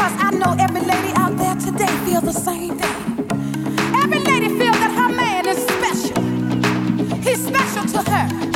Cause I know every lady out there today feels the same thing. Every lady feels that her man is special. He's special to her.